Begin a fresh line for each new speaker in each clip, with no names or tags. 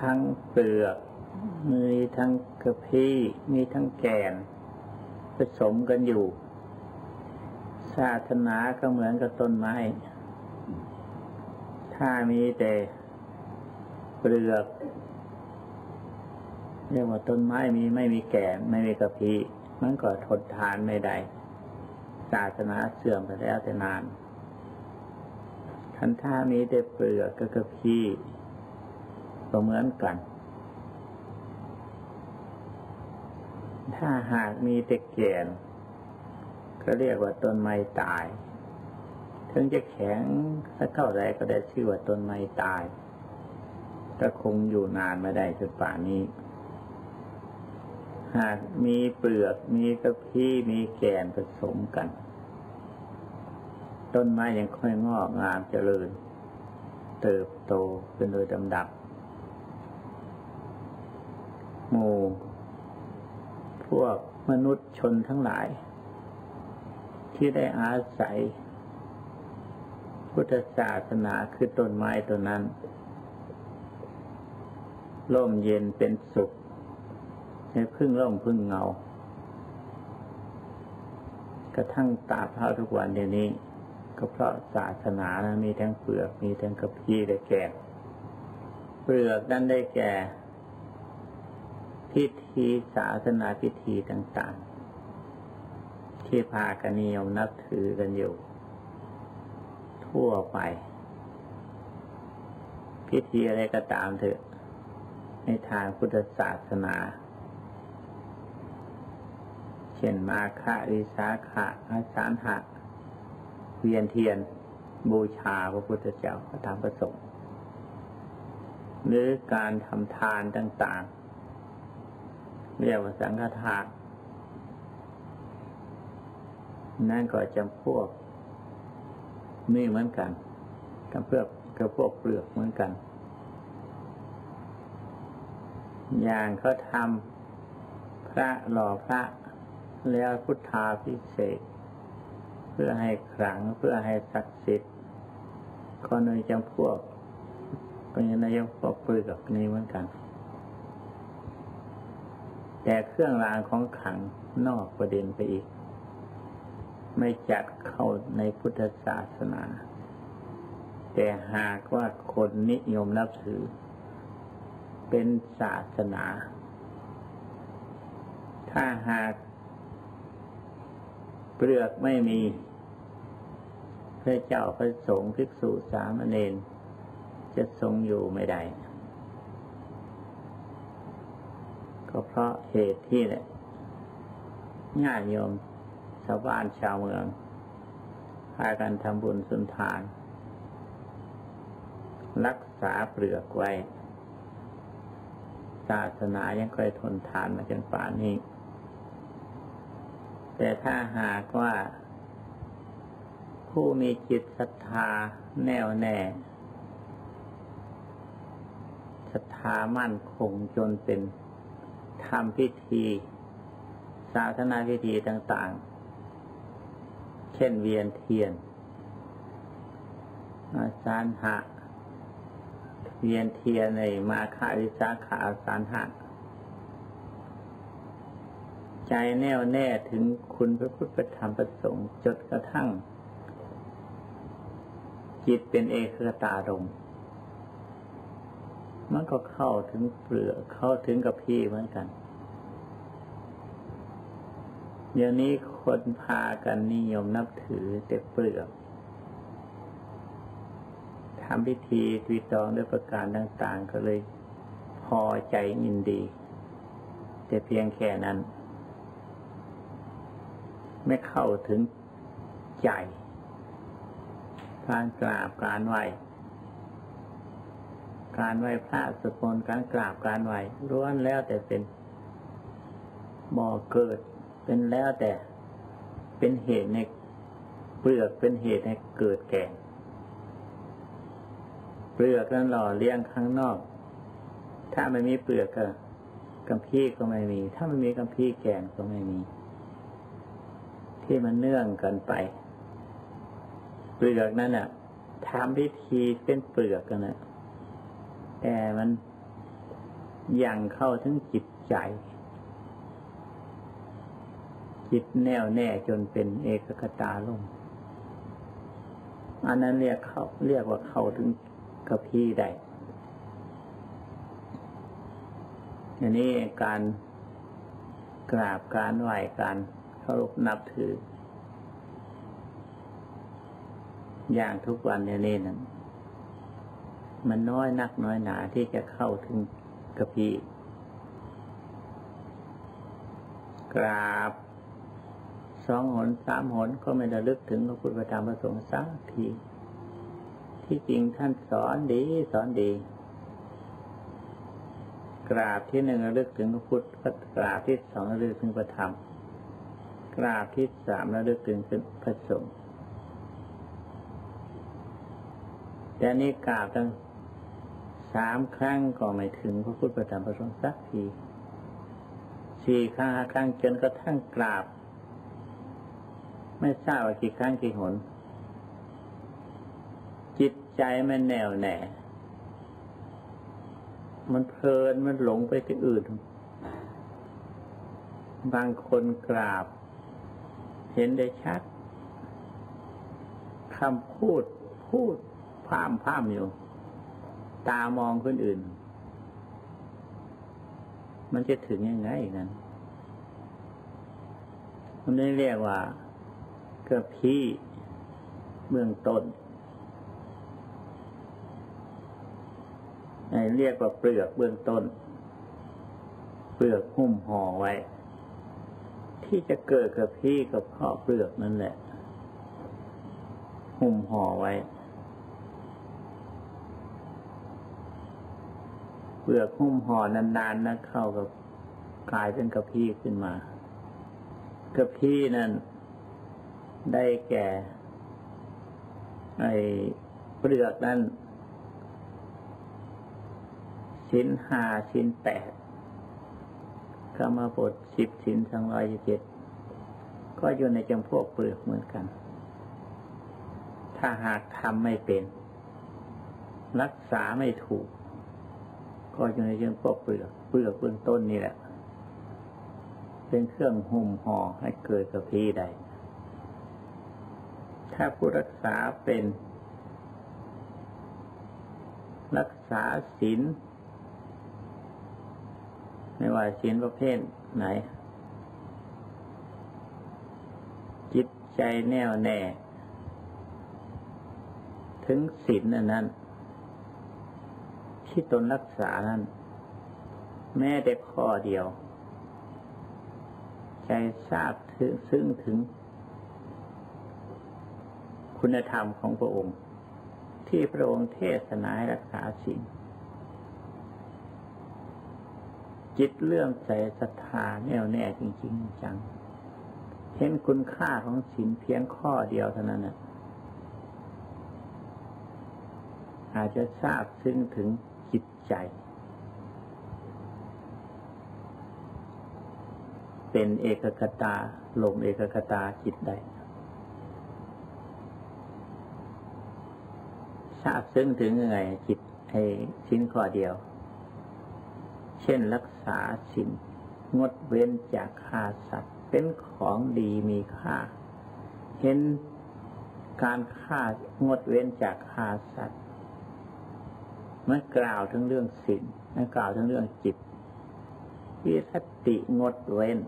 ทั้งเปลือก มีทั้งกระพี้มีทั้งแกนผสมกันอยู่ ศาสนาก็เหมือนกับต้นไม้ ถ้ามีแต่เปลือก เรียกว่าต้นไม้มีไม่มีแก่น ไม่มีกระพี้มันก็ทนทานไม่ได้ ศาสนาเสื่อมไปแล้วแต่นานคันถ้ามีแต่เปลือกกับกระพี้ ก็เหมือนกัน ถ้าหากมีแต่แก่นก็เรียกว่าต้นไม้ตาย ถึงจะแข็งสักเท่าไรก็ได้ชื่อว่าต้นไม้ตาย ก็คงอยู่นานไม่ได้จนป่านี้ หากมีเปลือก มีกระพี้มีแก่นผสมกัน ต้นไม้ยังค่อยงอกงามเจริญ เติบโตเป็นโดยลำดับ หมู่ พวกมนุษย์ชนทั้งหลาย ที่ได้อาศัย พุทธศาสนาคือต้นไม้ตัวนั้น ร่มเย็นเป็นสุขให้พึ่งร่มพึ่งเงา กระทั่งตาเท้าทุกวันเดี๋ยวนี้ ก็เพราะศาสนานะมีทั้งเปลือกมีทั้งกระพี้ได้แก่เปลือกนั้นได้แก่ พิธีศาสนาพิธีต่างๆ ที่พากันนิยมนับถือกันอยู่ ทั่วไป พิธีอะไรก็ตามเถอะ ในทางพุทธศาสนา เช่นมาฆะริสาขะอาสานหะ เวียนเทียนบูชาพระพุทธเจ้าพระธรรมประสงค์หรือการทำทานต่างๆ เรียกว่าสังฆทานนั่นก็จำพวกนี่เหมือนกันกับเพื่อกับพวกเปลือกเหมือนกัน อย่างเขาทำพระหล่อพระแล้วพุทธาพิเศษ เพื่อให้ขลังเพื่อให้ศักดิ์สิทธิ์ก็ในจำพวกก็ยังในจำพวกเปลือกนี้เหมือนกัน แต่เครื่องรางของขังนอกประเด็นไปอีก ไม่จัดเข้าในพุทธศาสนา แต่หากว่าคนนิยมนับถือ เป็นศาสนา ถ้าหากเปลือกไม่มีพระเจ้าพระสงฆ์ภิกษุสามเณรจะทรงอยู่ไม่ได้ ก็เพราะเหตุที่แหละญาติโยมชาวบ้านชาวเมืองพากันทำบุญสุนทาน รักษาเปลือกไว้ ศาสนายังค่อยทนทานมาจนป่านนี้ แต่ถ้าหากว่า ผู้มีจิตศรัทธาแน่วแน่ศรัทธามั่นคงจนเป็น ทำพิธีศาสนาพิธีต่างๆ เช่นเวียนเทียนอาสานหะ เวียนเทียนในมาคาริสาขาอาสานหะ ใจแน่วแน่ถึงคุณพระพุทธธรรมประสงค์จดกระทั่ง จิตเป็นเอกตารมณ์ มันก็เข้าถึงเปลือกเข้าถึงกับพี่เหมือนกันเดี๋ยวนี้คนพากันนิยมนับถือแต่เปลือกทำพิธีวิตองด้วยประการต่างๆ ก็เลยพอใจยินดี แต่เพียงแค่นั้น ไม่เข้าถึงใจ การกราบการไหว การไหวพระสกลการกราบการไหวล้วนแล้วแต่เป็นบ่อเกิด เป็นแล้วแต่เป็นเหตุในเปลือกเป็นเหตุให้เกิดแก่เปลือกนั้นหล่อเลี้ยงข้างนอก ถ้าไม่มีเปลือกก็กำพี้ก็ไม่มี ถ้าไม่มีกำพี้แกนก็ไม่มี ที่มันเนื่องกันไป เปลือกนั้นอะทำพิธีเป็นเปลือกกันนะ แต่มันยังเข้าถึงจิตใจ จิตแน่วแน่จนเป็นเอกคตาลงอันนั้นเรียกเขาเรียกว่าเข้าถึงกระพีได้อันนี้การกราบการไหวการเคารพนับถือ อย่างทุกวันเนี่ยนี่นั้น มันน้อยนักน้อยหนาที่จะเข้าถึงกระพีกราบสองหนสามหนก็ไม่ระลึกถึงพระพุทธธรรมพระสงฆ์สักทีที่จริงท่านสอนดีสอนดี กราบที่หนึ่งระลึกถึงพระพุทธกราบที่สองระลึกถึงพระธรรม กราบที่สามระลึกถึงพระสงฆ์แต่นี้กราบตั้ง สามครั้งก็ไม่ถึงพระพุทธธรรมพระสงฆ์สักทีสี่ครั้งห้าครั้งจนกระทั่งกราบ ไม่ทราบว่ากี่ครั้งกี่หน จิตใจมันแน่วแน่ มันเพลินมันหลงไปที่อื่น บางคนกราบ เห็นได้ชัดคำพูดพูดพามพามอยู่ ตามองคนอื่น มันจะถึงยังไงนั้นมันไม่เรียกว่าเก็พี่เบื้องต้นเรียกว่าเปลือกเบื้องต้น เปลือกหุ้มห่อไว้ ที่จะเกิดกับพี่กับพ่อเปลือกนั่นแหละ หุ้มห่อไว้ ปลือกหุ้มห่อนานๆนะเข้ากับกลายเป็นกระพี้ขึ้นมากระพี้นั่นได้แก่ไอเปลือกนั้นชิ้นห้าชิ้นแปดกรรมบทสิบชิ้นสองร้อยเจ็ดก็อยู่ในจำพวกเปลือกเหมือนกัน ถ้าหากทำไม่เป็น รักษาไม่ถูก ก็อยู่ในจำพวกเปลือกเปลือกเบื้องต้นนี่แหละ เป็นเครื่องหุ้มห่อให้เกิดกับพีใด ถ้าผู้รักษาเป็น รักษาศีลไม่ว่าศีลประเภทไหน จิตใจแน่วแน่ ถึงศีลนั้น ที่ตนรักษานั้น แม้แต่ข้อเดียว ใจทราบถึงซึ่งถึง คุณธรรมของพระองค์ ที่พระองค์เทศนาให้รักษาศีลจิตเลื่อมใสศรัทธาแน่วแน่จริง ๆ จัง เห็นคุณค่าของศีลเพียงข้อเดียวเท่านั้นนะอาจจะทราบซึ้งถึง ใจ เป็นเอกคตา ลมเอกคตาจิตได้ทราบซึ้งถึงยังไงจิตไอ้ชิ้นข้อเดียว เช่นรักษาสินงดเว้นจากฆ่าสัตว์ เป็นของดีมีค่า เห็นการฆ่างดเว้นจากฆ่าสัตว์ มันกล่าวถึงเรื่องสินมันกล่าวถึงเรื่องจิตวิรติงดเว้น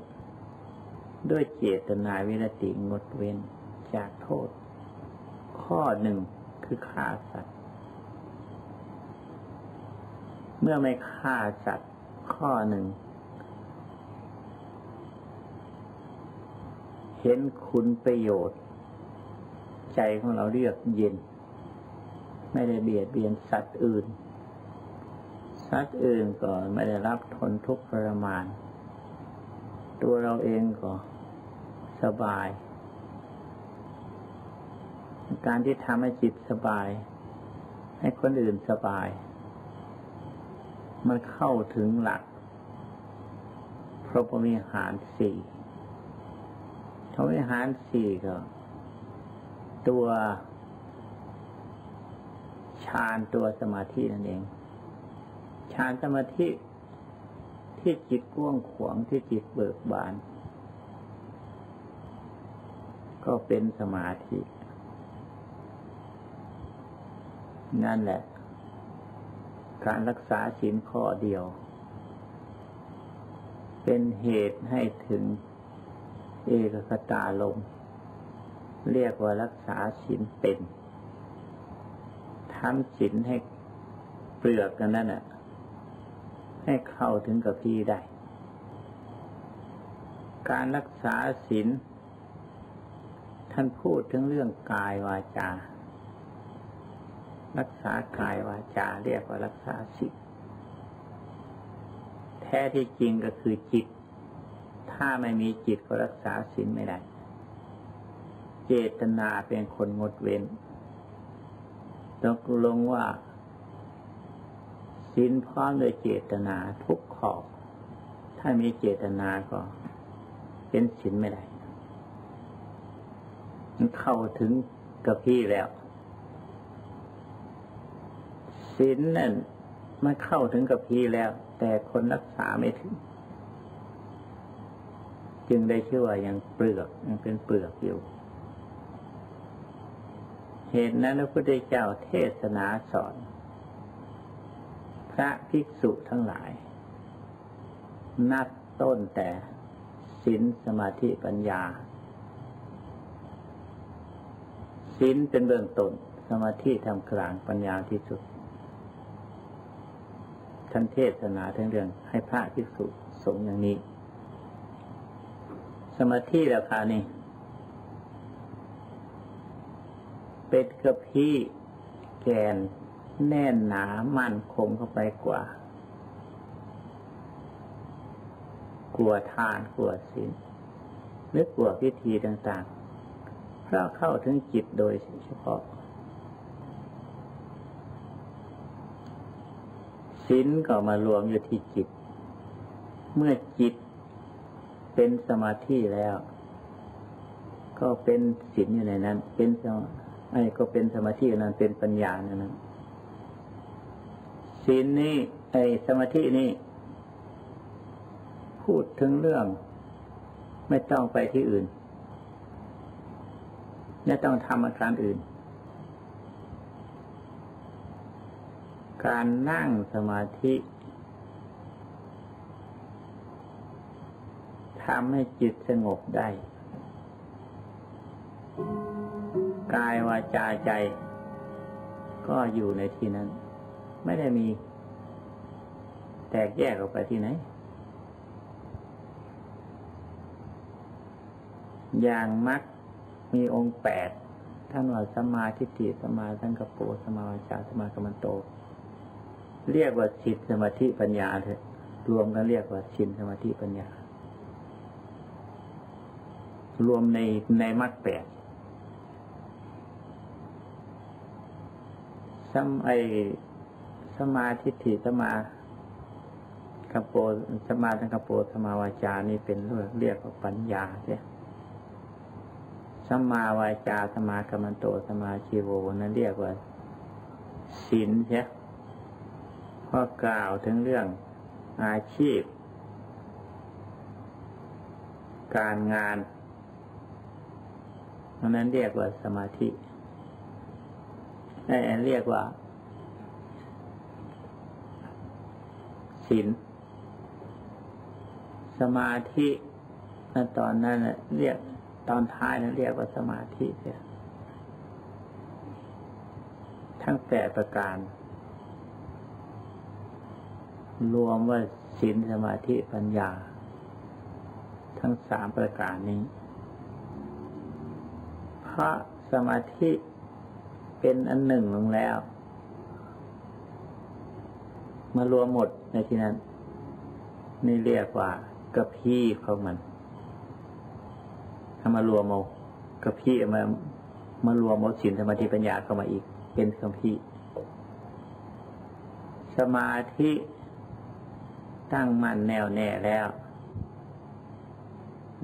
ด้วยเจตนาวิรติงดเว้น จากโทษ ข้อหนึ่งคือฆ่าสัตว์ เมื่อไม่ฆ่าสัตว์ ข้อหนึ่ง เห็นคุณประโยชน์ ใจของเราเรียกเย็น ไม่ได้เบียดเบียนสัตว์อื่น สัตว์อื่นก็ไม่ได้รับทนทุกข์ทรมาน ตัวเราเองก็สบาย การที่ทำให้จิตสบาย ให้คนอื่นสบาย มันเข้าถึงหลักพระพมิหารสี่พระมิหารสี่ก็ตัวฌานตัวสมาธินั่นเอง ฌานสมาธิที่จิตก้วงขวางที่จิตเบิกบาน ก็เป็นสมาธิ นั่นแหละ การรักษาศีลข้อเดียว เป็นเหตุให้ถึงเอกคตาลง เรียกว่ารักษาศีลเป็นทำศีลให้เปลือกกันนั่นแหะ ให้เข้าถึงกับพี่ได้ การรักษาศีลท่านพูดถึงเรื่องกายวาจา รักษากายวาจาเรียกว่ารักษาศีลแท้ที่จริงก็คือจิต ถ้าไม่มีจิตก็รักษาศีลไม่ได้ เจตนาเป็นคนงดเว้นตกลงว่า ศีลพร้อมโดยเจตนาทุกขอบ ถ้ามีเจตนาก็ เป็นศีลไม่ได้มันเข้าถึงกับพี่แล้วศีลนั่นมันเข้าถึงกับพี่แล้ว แต่คนรักษาไม่ถึง จึงได้ชื่อว่ายังเปลือกยังเป็นเปลือกอยู่ เหตุนั้นพระพุทธเจ้าเทศนาสอน ระภิกษุทั้งหลาย นับต้นแต่ศีลสมาธิปัญญาศีลเป็นเบื้องต้นสมาธิทำกลางปัญญาที่สุดท่านเทศนาทั้งเรื่องให้พระภิกษุสงอย่างนี้ สมาธิแล้วค่ะนี่เป็ดกับพี่แกน แน่นหนามั่นคงเข้าไปกว่า กลัวทานกลัวศีลหรือกลัวพิธีต่างๆเพราะเข้าถึงจิตโดยเฉพาะศีลก็มารวมอยู่ที่จิต เมื่อจิตเป็นสมาธิแล้ว ก็เป็นศีลอยู่ในนั้น เป็นไอ้ก็เป็นสมาธินั้นเป็นปัญญาในนั้น ศีลนี้ไอสมาธินี้ พูดถึงเรื่อง ไม่ต้องไปที่อื่น ไม่ต้องทำอาการอื่น การนั่งสมาธิทำให้จิตสงบได้ กายวาจาใจ ก็อยู่ในที่นั้น ไม่ได้มี แตกแยกออกไปที่ไหน อย่างมักมีองค์แปดท่านว่าสมาธิฏฐิสมาสังกปรสมาวาจาสมากรรมโต เรียกว่าสิทสมาธิปัญญาเถอะรวมกันเรียกว่าชินสมาธิปัญญา รวมในในมรรคแปดซ้ำไอ สมาธิฐิสมากัปโปสมาทังกัปโปสมาวาจานี่เป็นเรื่องเรียกว่าปัญญาใช่สมาวาจาสมากรรมโตสมาชีโวนั้นเรียกว่าศีลใช่พอกล่าวถึงเรื่องอาชีพ การงานนั้นเรียกว่าสมาธิเรียกว่า ศีลสมาธินั่นตอนนั้นเรียกตอนท้ายนั้นเรียกว่าสมาธิเสียทั้งแปดประการ รวมว่าศีลสมาธิปัญญา ทั้งสามประการนี้เพราะสมาธิเป็นอันหนึ่งลงแล้ว มารวมหมดในที่นั้น นี่เรียกว่ากระพี่ของมันถ้ามารวมเอากระพี่มามารวมเอาสินสมาธิปัญญาเข้ามาอีก เป็นกระพี่ สมาธิตั้งมั่นแน่วแน่แล้ว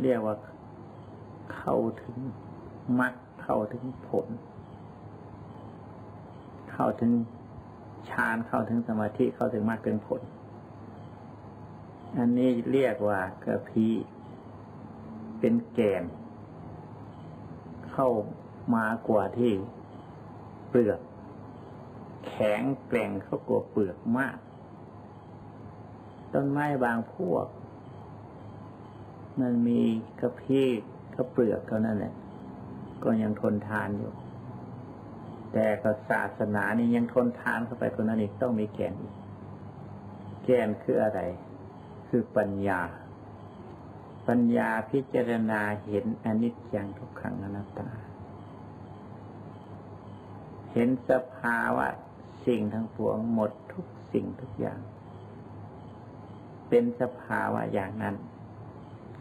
เรียกว่าเข้าถึงมรรคเข้าถึงผล เข้าถึง ฌานเข้าถึงสมาธิเข้าถึงมรรคเป็นผล อันนี้เรียกว่ากระพี้เป็นแกน เข้ามากว่าที่เปลือก แข็งแกร่งเข้ากว่าเปลือกมาก ต้นไม้บางพวก มันมีกระพี้กระเปลือกเท่านั้นแหละก็ยังทนทานอยู่ แต่ก็ศาสนานี่ยังทนทานเข้าไปคนนั้นอีกต้องมีแกนอีกแกนคืออะไร คือปัญญา ปัญญาพิจารณาเห็นอนิจจังทุกขังอนัตตา เห็นสภาวะสิ่งทั้งปวงหมดทุกสิ่งทุกอย่าง เป็นสภาวะอย่างนั้น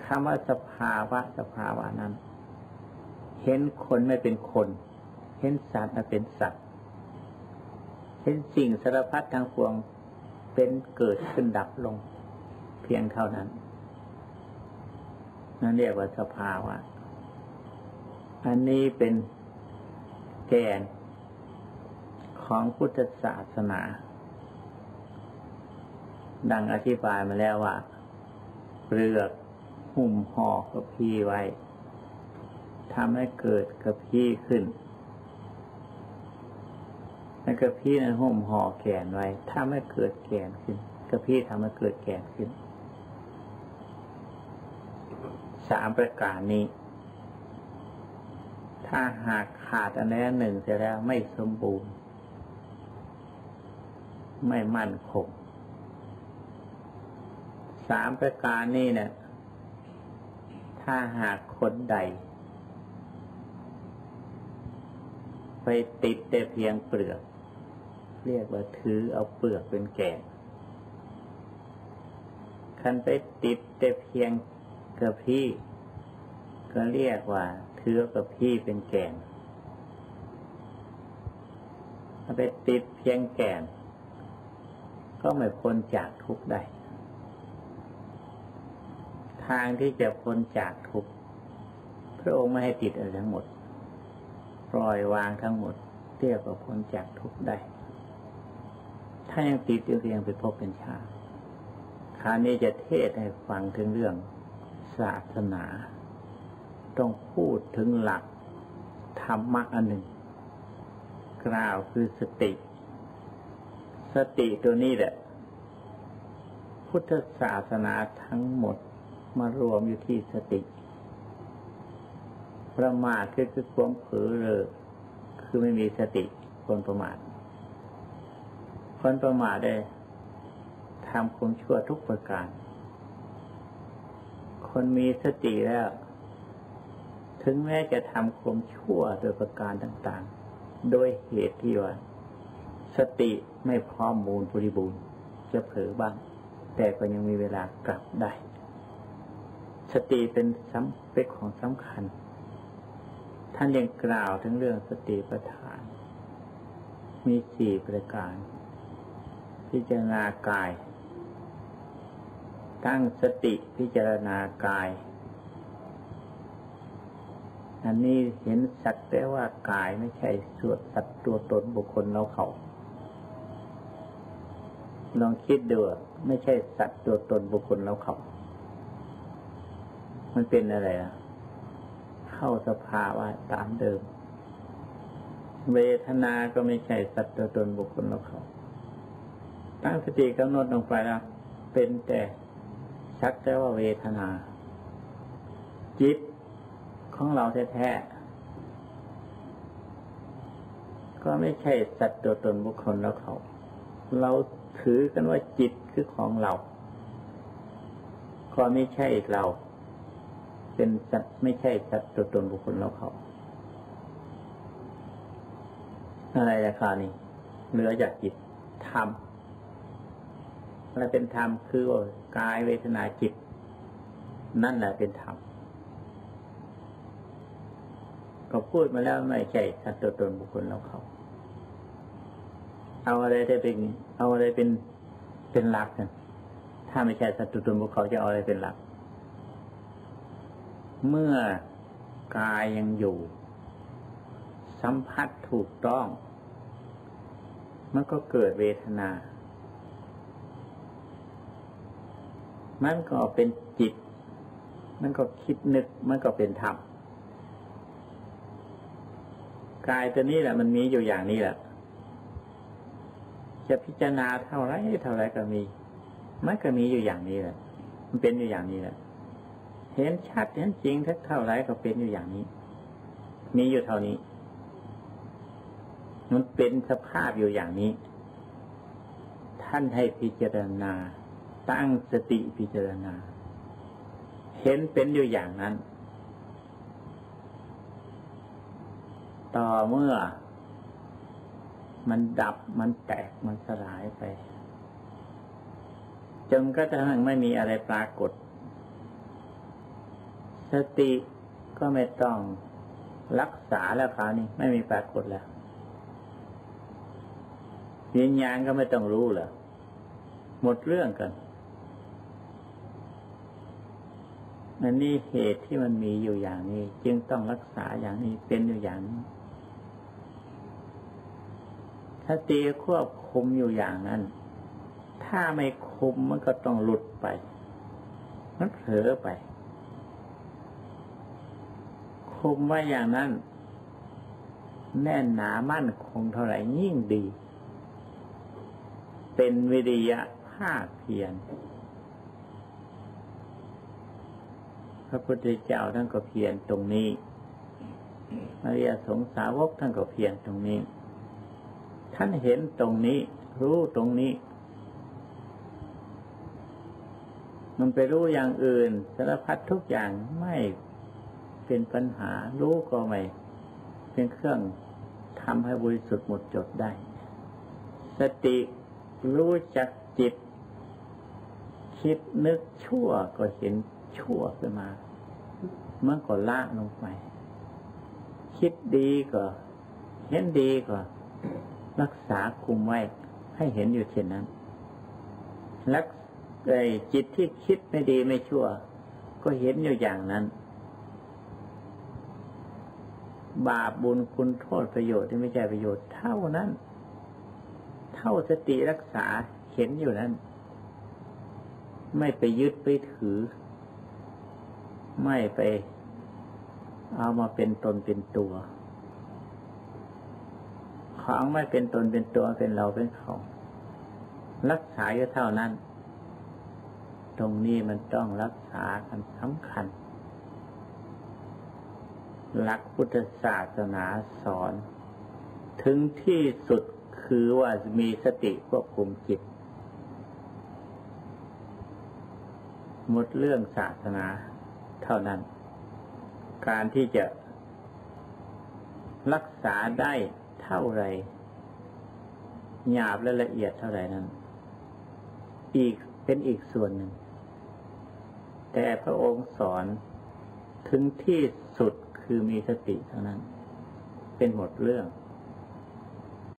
คำว่าสภาวะสภาวะนั้น เห็นคนไม่เป็นคน เห็นสัตว์ไม่เป็นสัตว์เห็นสิ่งสารพัดทางปวงเป็นเกิดขึ้นดับลง เพียงเท่านั้น นั่นเรียกว่าสภาวะ อันนี้เป็นแกนของพุทธศาสนา ดังอธิบายมาแล้วว่า เปลือกหุ้มห่อกระพี้ไว้ทำให้เกิดกระพี้ขึ้น แล้วกระพี้นั้นหุ้มห่อแกนไว้ทำให้เกิดแกนขึ้นกระพี้ทำให้เกิดแกนขึ้น สามประการนี้ ถ้าหากขาดอันใดหนึ่งเสียแล้วไม่สมบูรณ์ ไม่มั่นคงสามประการนี้เนี่ย ถ้าหากคนใด ไปติดแต่เพียงเปลือก เรียกว่าถือเอาเปลือกเป็นแก่นคันไปติดแต่เพียงกระพี่ก็เรียกว่าถือกระพี่เป็นแก่นถ้าไปติดเพียงแก่น ก็ไม่พ้นจากทุกข์ได้ ทางที่จะพ้นจากทุกข์พระองค์ไม่ให้ติดอะไรทั้งหมด ปล่อยวางทั้งหมดเรียกว่าพ้นจากทุกข์ได้ ถ้ายังติดอยู่ยังไปพบเป็นชาติคราวนี้จะเทศให้ฟังถึงเรื่องศาสนา ต้องพูดถึงหลักธรรมะอันหนึ่ง กล่าวคือสติ สติตัวนี้แหละ พุทธศาสนาทั้งหมดมารวมอยู่ที่สติ ประมาทคือคือความเผลอเลยคือไม่มีสติคนประมาท คนประมาทได้ทำความชั่วทุกประการ คนมีสติแล้ว ถึงแม้จะทำความชั่วโดยประการต่าง ๆ โดยเหตุที่ว่า สติไม่พร้อมมูลบริบูรณ์จะเผลอบ้าง แต่ก็ยังมีเวลากลับได้ สติเป็นสำเป็นของสำคัญ ท่านยังกล่าวถึงเรื่องสติปัฏฐาน มีสี่ประการ พิจารณากาย ตั้งสติพิจารณากาย อันนี้เห็นสักแต่ว่ากายไม่ใช่ส่วนสัตว์ตัวตนบุคคลเราเขา ลองคิดดูไม่ใช่สัตว์ตัวตนบุคคลเราเขา มันเป็นอะไรอะ เข้าสภาวะตามเดิม เวทนา ก็ไม่ใช่สัตว์ตัวตนบุคคลเราเขา ตั้งสติกำหนดลงไปแล้วเป็นแต่ชักแต่ว่าเวทนา จิตของเราแท้ๆก็ไม่ใช่สัตว์ตัวตนบุคคลแล้วเขา เราถือกันว่าจิตคือของเรา ก็ไม่ใช่เรา เป็นสัตว์ไม่ใช่สัตว์ตัวตนบุคคลเราเขา อะไรราคานี้เหลือจากจิตธร รมอะไรเป็นธรรมคือกายเวทนาจิต นั่นแหละเป็นธรรมก็พูดมาแล้วไม่ใช่สัตว์ตัวตนบุคคลเราเขาเอาอะไรได้เป็นเอาอะไรเป็นเป็นหลักกันถ้าไม่ใช่สัตว์ตัวตนบุคคลจะเอาอะไรเป็นหลัก เมื่อกายยังอยู่ สัมผัสถูกต้อง มันก็เกิดเวทนา มันก็เป็นจิต มันก็คิดนึก มันก็เป็นธรรมกายตัวนี้แหละ มันมีอยู่อย่างนี้แหละ จะพิจารณาเท่าไรเท่าไรก็มี มันก็มีอยู่อย่างนี้แหละ มันเป็นอยู่อย่างนี้แหละ เห็นชัดเห็นจริงเท่าไรก็เป็นอยู่อย่างนี้ มีอยู่เท่านี้ มันเป็นสภาพอยู่อย่างนี้ ท่านให้พิจารณา ตั้งสติพิจารณา เห็นเป็นอยู่อย่างนั้น ต่อเมื่อ มันดับมันแตกมันสลายไป จนก็จะไม่มีอะไรปรากฏ สติก็ไม่ต้องรักษาแล้วคราวนี้ไม่มีปรากฏแล้ววิญญาณก็ไม่ต้องรู้แล้วหมดเรื่องกัน นันนี่เหตุที่มันมีอยู่อย่างนี้ จึงต้องรักษาอย่างนี้เป็นอยู่อย่างนี้ถ้าตีควบคุมอยู่อย่างนั้น ถ้าไม่คุมมันก็ต้องหลุดไปมันเผลอไป คุมไว้อย่างนั้น แน่นหนามั่นคงเท่าไหร่ยิ่งดี เป็นวิริยะภาคเพียร พระพุทธเจ้าท่านก็เพียรตรงนี้อริยสงสาวกท่านก็เพียรตรงนี้ ท่านเห็นตรงนี้ รู้ตรงนี้ มันไปรู้อย่างอื่นสารพัดทุกอย่างไม่เป็นปัญหา รู้ก็ไม่ เป็นเครื่องทำให้บริสุทธิ์หมดจดได้ สติรู้จักจิต คิดนึกชั่วก็เห็น ชั่วขึ้นมาเมื่อก็ละลงไป คิดดีก็ เห็นดีก็ รักษาคุมไว้ ให้เห็นอยู่เช่นนั้นรักไอ้จิตที่คิดไม่ดีไม่ชั่ว ก็เห็นอยู่อย่างนั้น บาปบุญคุณโทษประโยชน์ที่ไม่ใช่ประโยชน์เท่านั้น เท่าสติรักษาเห็นอยู่นั้น ไม่ไปยึดไปถือ ไม่ไปเอามาเป็นตนเป็นตัว ของไม่เป็นตนเป็นตัวเป็นเราเป็นเขารักษาอยู่เท่านั้น ตรงนี้มันต้องรักษากันสำคัญ หลักพุทธศาสนาสอน ถึงที่สุดคือว่ามีสติควบคุมจิต หมดเรื่องศาสนา เท่านั้น การที่จะรักษาได้เท่าไรหยาบและละเอียดเท่าไรนั้น อีกเป็นอีกส่วนหนึ่ง แต่พระองค์สอนถึงที่สุดคือมีสติเท่านั้น เป็นหมดเรื่อง